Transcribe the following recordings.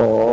Oh.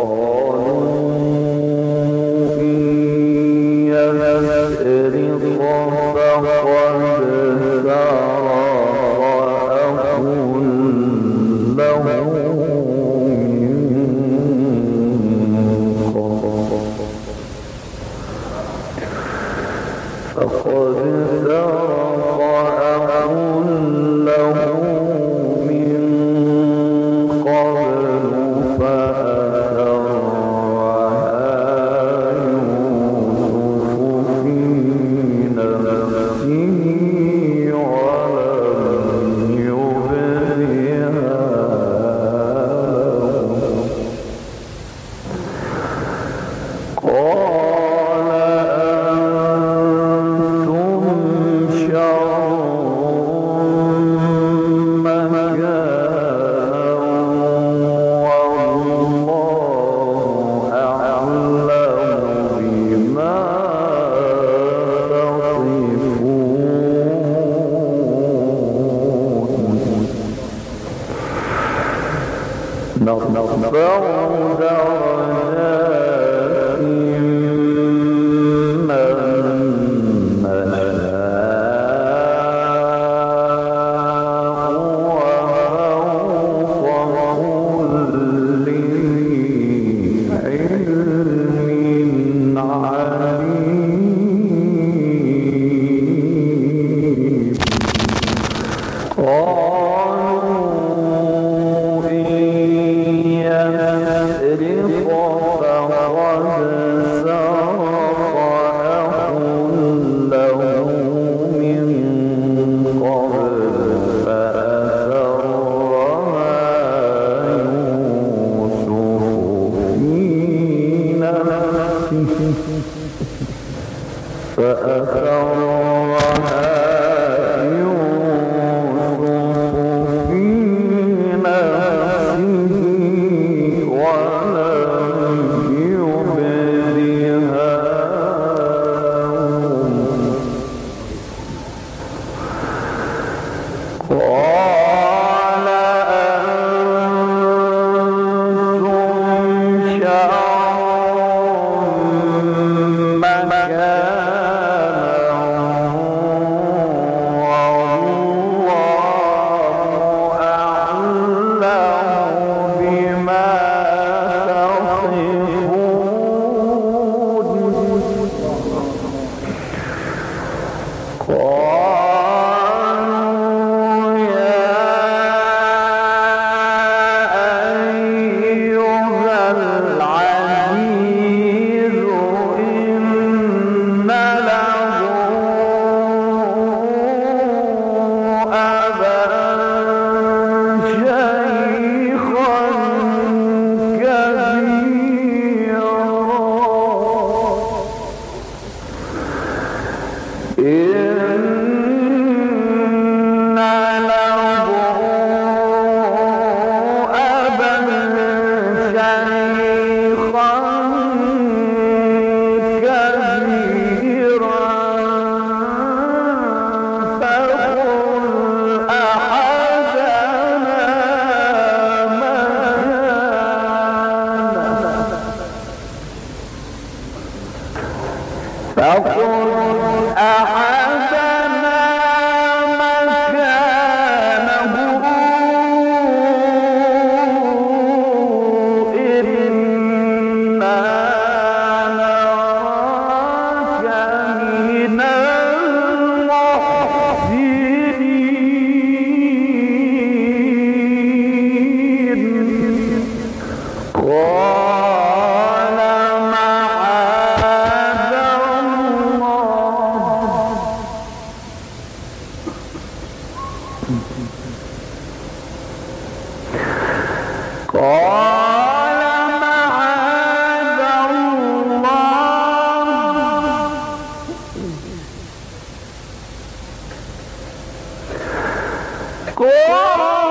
الله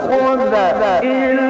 فلن أبرح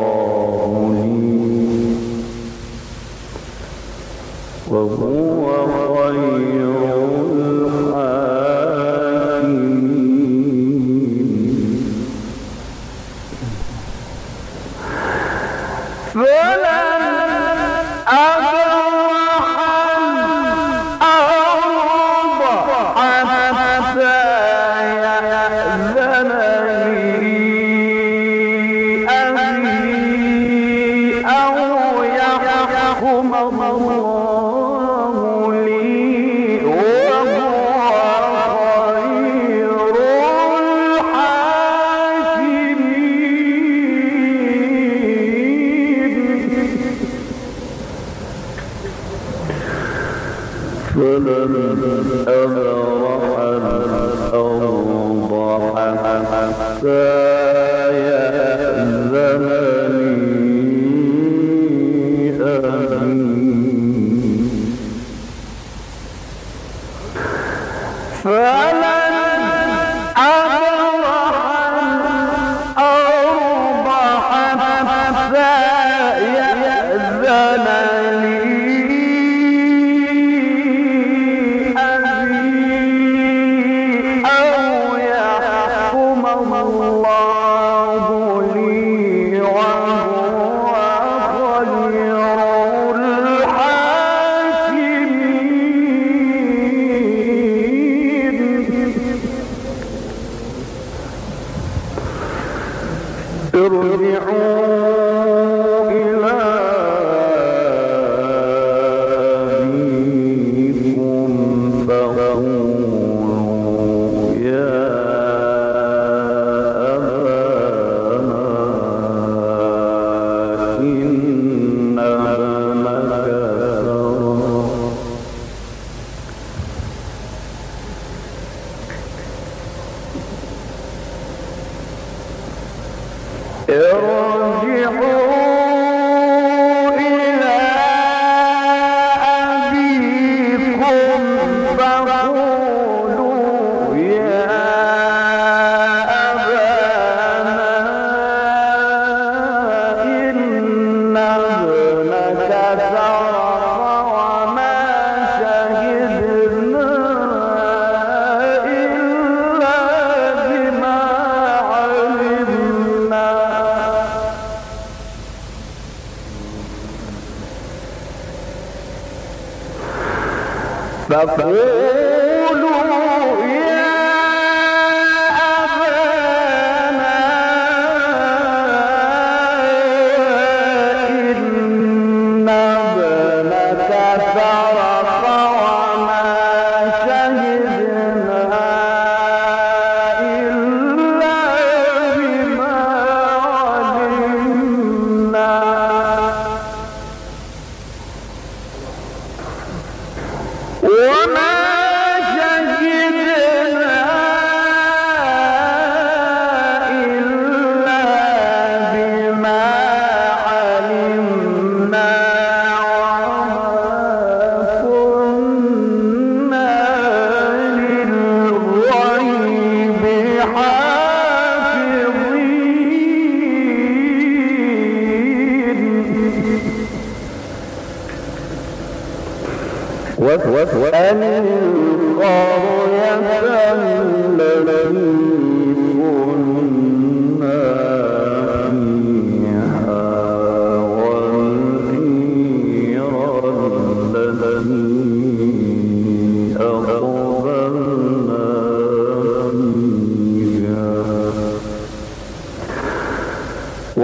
Hola. ارجعوا Bravo.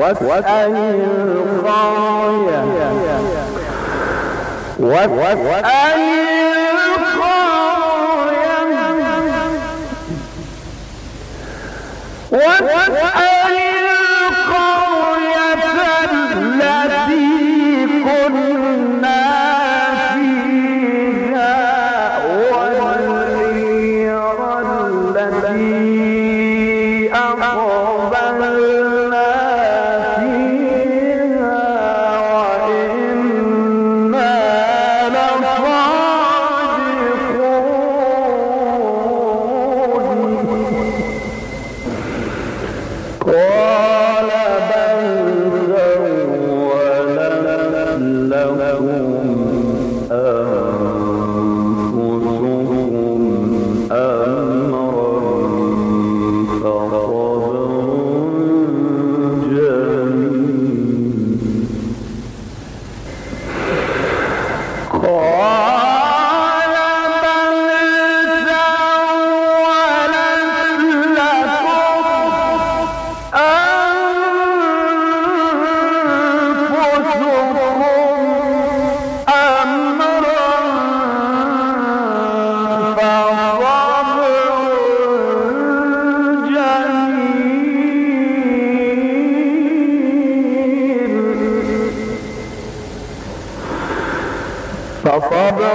واسأل القرية واسأل القرية واسأل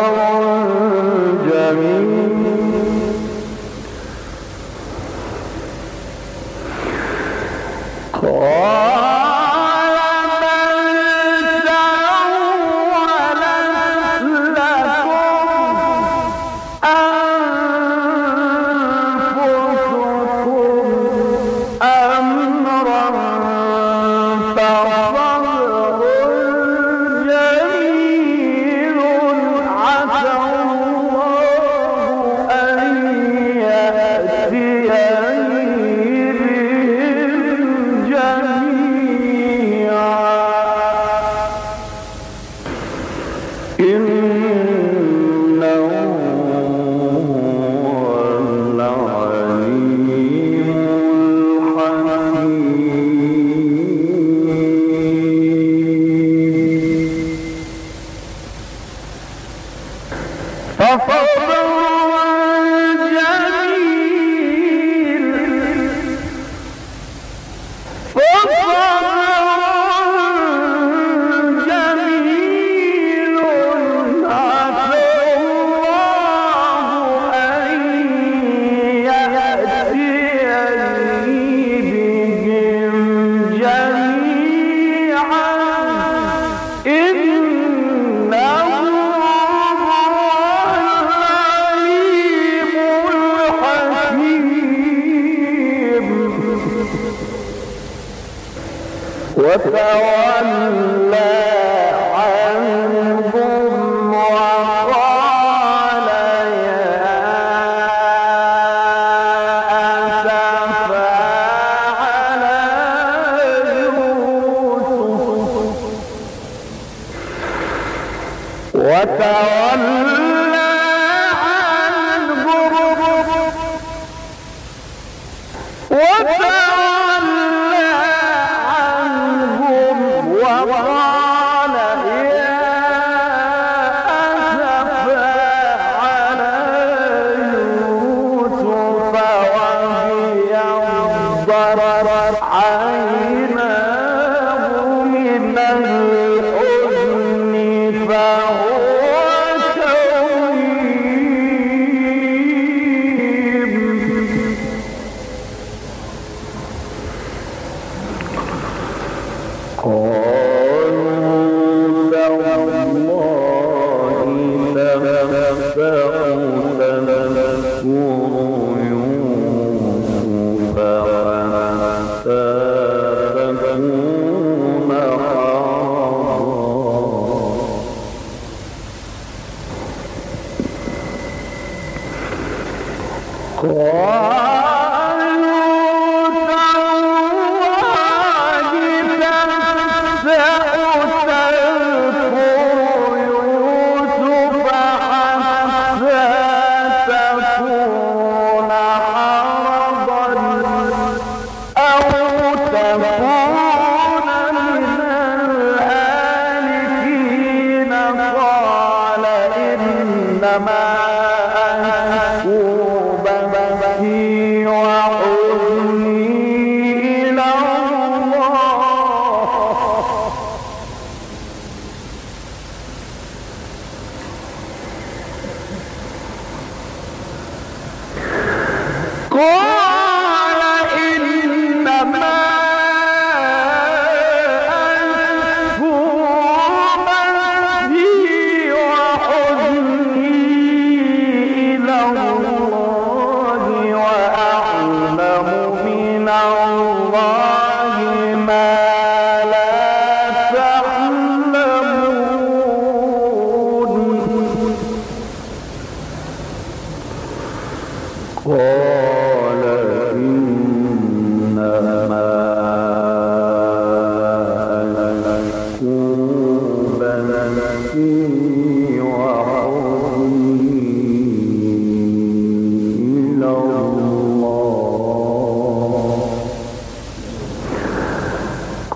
فصبر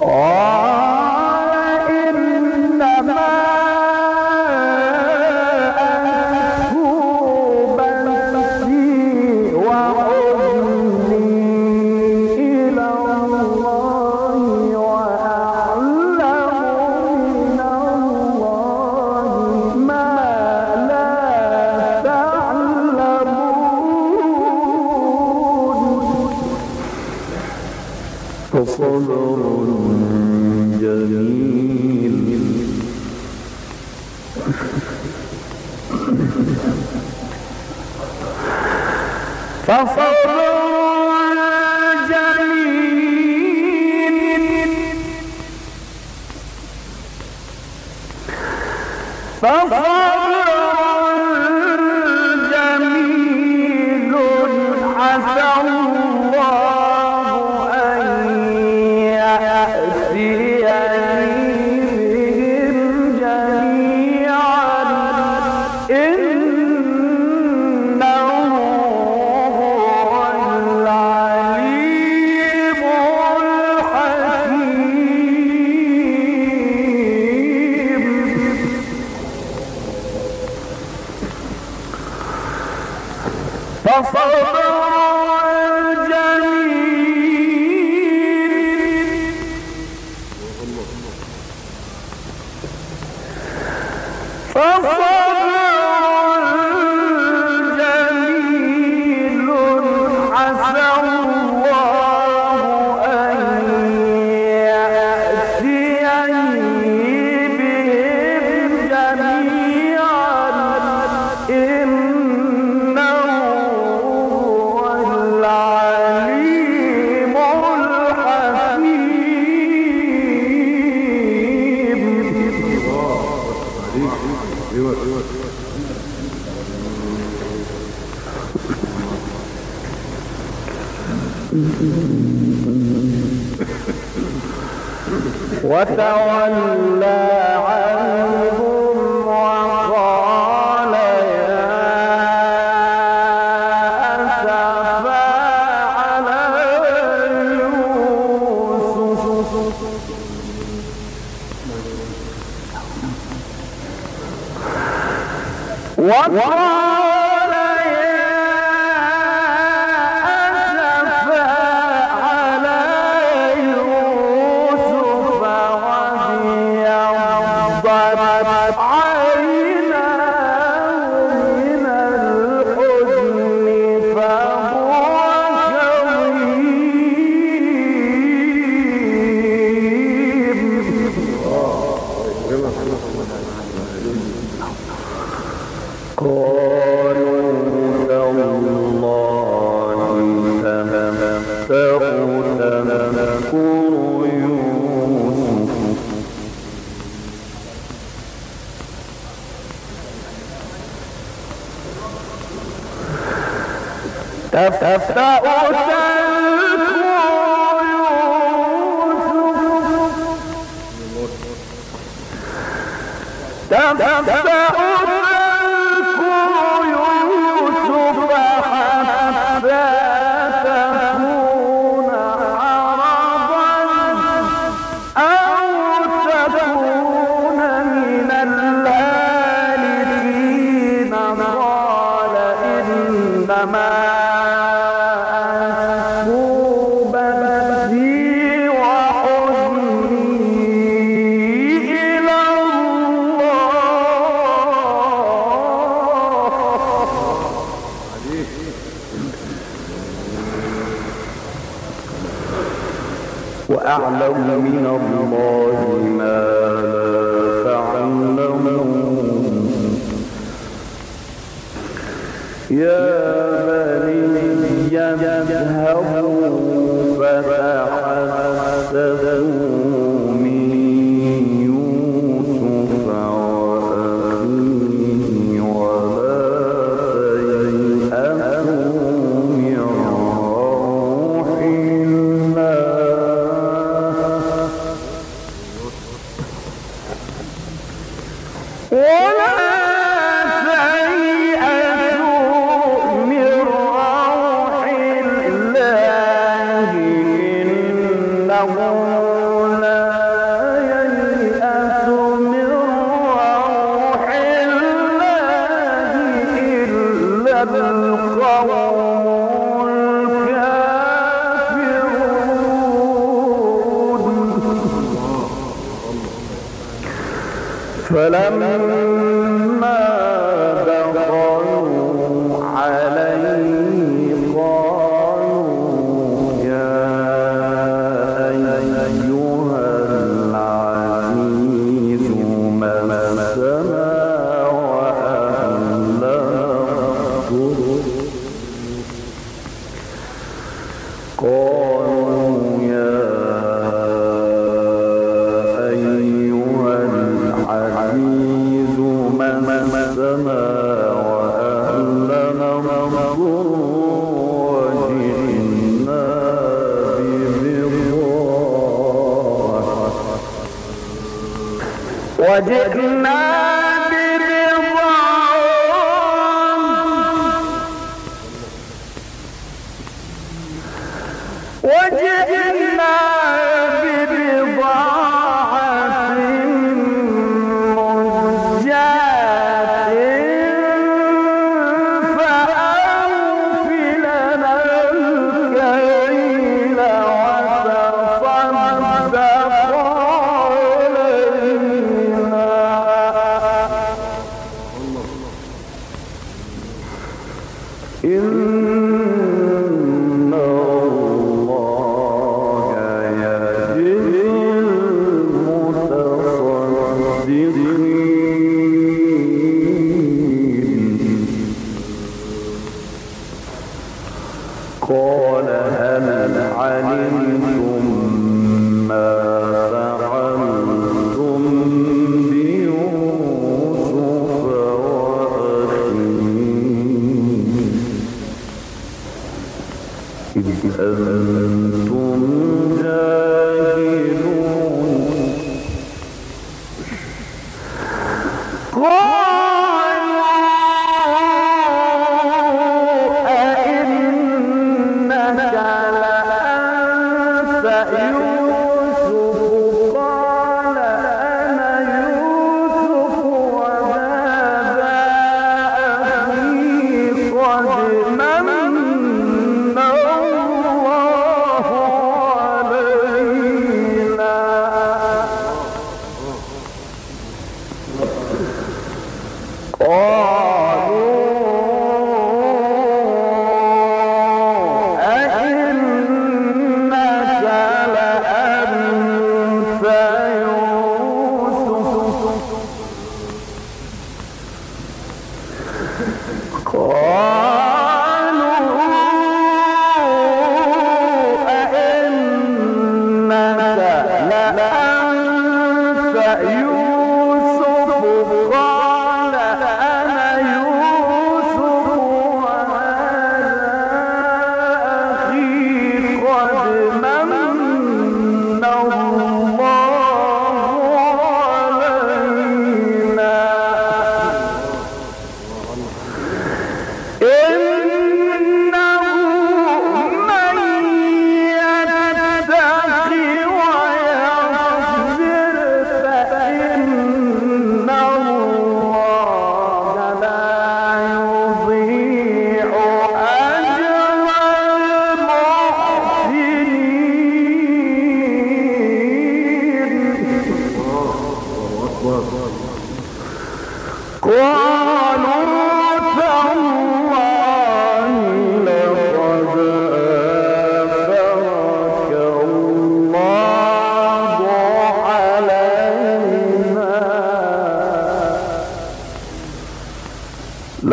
or وتولى bye, bye, bye.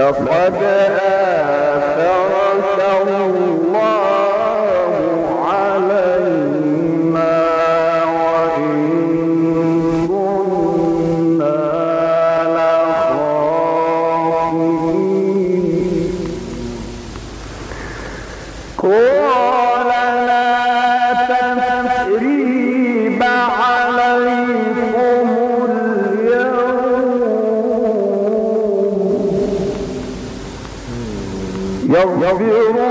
لقد ouviu